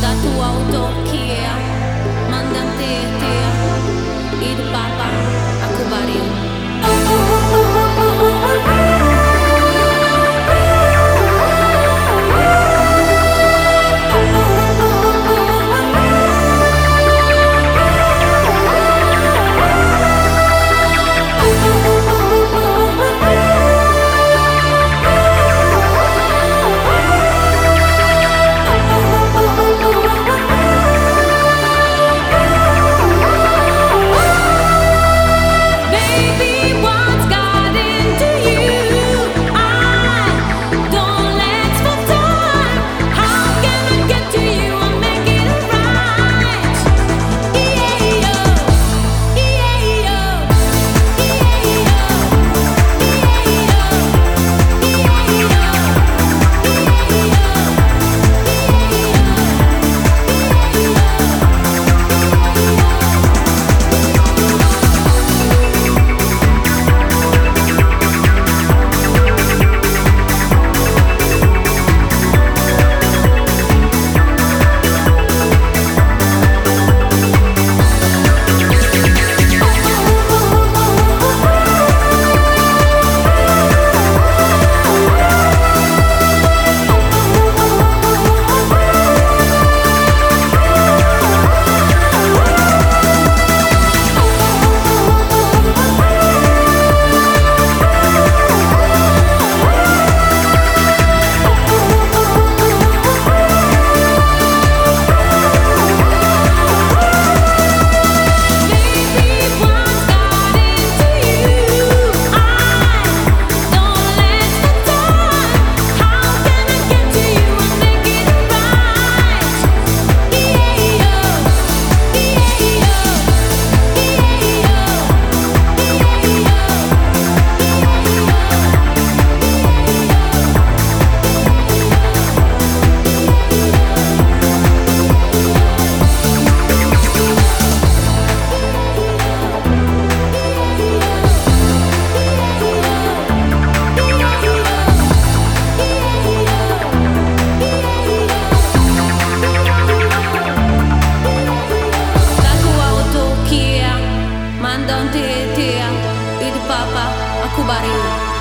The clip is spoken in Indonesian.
da tua utopia. we want. Papa, aku baru.